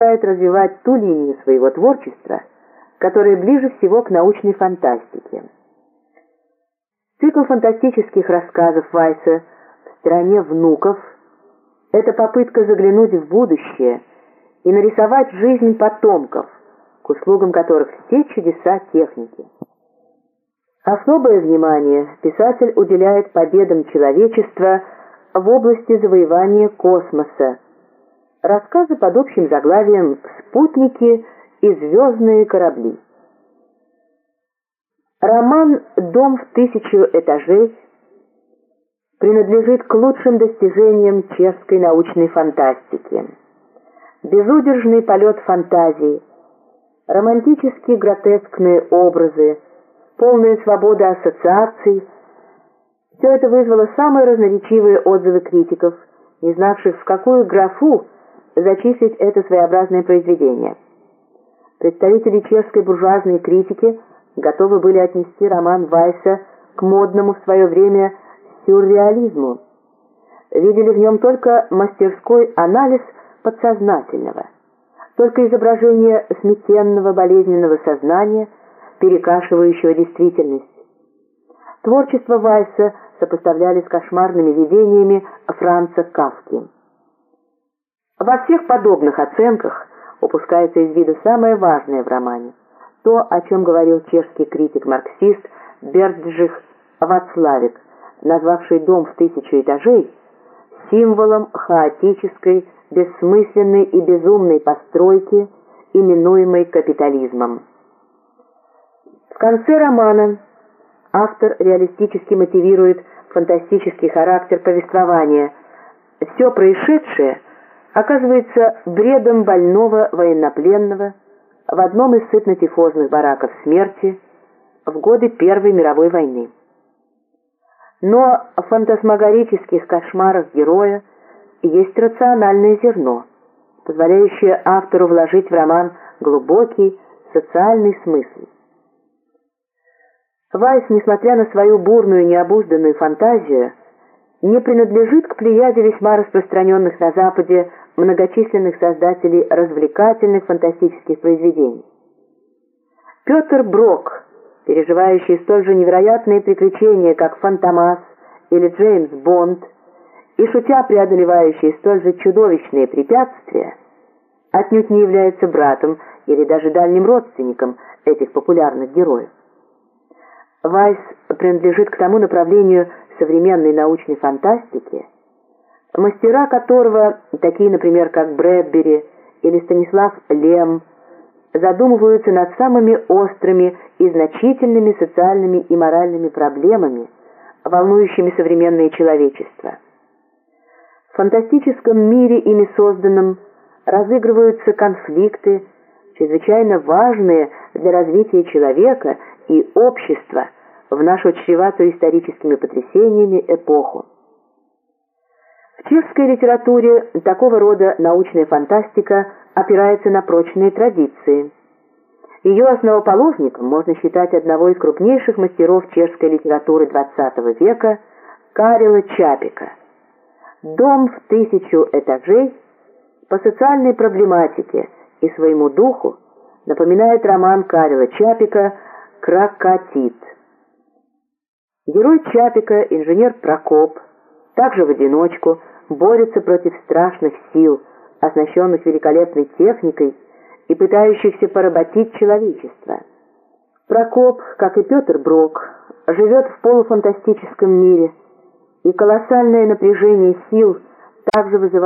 продолжает развивать ту линию своего творчества, которая ближе всего к научной фантастике. Цикл фантастических рассказов Вайса «В стране внуков» — это попытка заглянуть в будущее и нарисовать жизнь потомков, к услугам которых все чудеса техники. Особое внимание писатель уделяет победам человечества в области завоевания космоса, Рассказы под общим заглавием «Спутники и звездные корабли». Роман «Дом в тысячу этажей» принадлежит к лучшим достижениям чешской научной фантастики. Безудержный полет фантазии, романтические гротескные образы, полная свобода ассоциаций – все это вызвало самые разноречивые отзывы критиков, не знавших, в какую графу зачислить это своеобразное произведение. Представители чешской буржуазной критики готовы были отнести роман Вайса к модному в свое время сюрреализму. Видели в нем только мастерской анализ подсознательного, только изображение сметенного болезненного сознания, перекашивающего действительность. Творчество Вайса сопоставляли с кошмарными видениями Франца Кавки. Во всех подобных оценках упускается из виду самое важное в романе. То, о чем говорил чешский критик-марксист Берджих Вацлавик, назвавший дом в тысячу этажей символом хаотической, бессмысленной и безумной постройки, именуемой капитализмом. В конце романа автор реалистически мотивирует фантастический характер повествования. Все происшедшее – оказывается бредом больного военнопленного в одном из сытно-тифозных бараков смерти в годы Первой мировой войны. Но в фантасмагорических кошмарах героя есть рациональное зерно, позволяющее автору вложить в роман глубокий социальный смысл. Вайс, несмотря на свою бурную необузданную фантазию, не принадлежит к плеяде весьма распространенных на Западе многочисленных создателей развлекательных фантастических произведений. Петр Брок, переживающий столь же невероятные приключения, как Фантомас или Джеймс Бонд, и шутя преодолевающий столь же чудовищные препятствия, отнюдь не является братом или даже дальним родственником этих популярных героев. Вайс принадлежит к тому направлению современной научной фантастики, мастера которого, такие, например, как Брэдбери или Станислав Лем, задумываются над самыми острыми и значительными социальными и моральными проблемами, волнующими современное человечество. В фантастическом мире ими созданном разыгрываются конфликты, чрезвычайно важные для развития человека и общества в нашу чреватую историческими потрясениями эпоху. В чешской литературе такого рода научная фантастика опирается на прочные традиции. Ее основоположником можно считать одного из крупнейших мастеров чешской литературы XX века Карела Чапика. «Дом в тысячу этажей» по социальной проблематике и своему духу напоминает роман Карела Чапика «Кракатит». Герой Чапика, инженер Прокоп, также в одиночку – борется против страшных сил, оснащенных великолепной техникой и пытающихся поработить человечество. Прокоп, как и Петр Брок, живет в полуфантастическом мире, и колоссальное напряжение сил также вызывает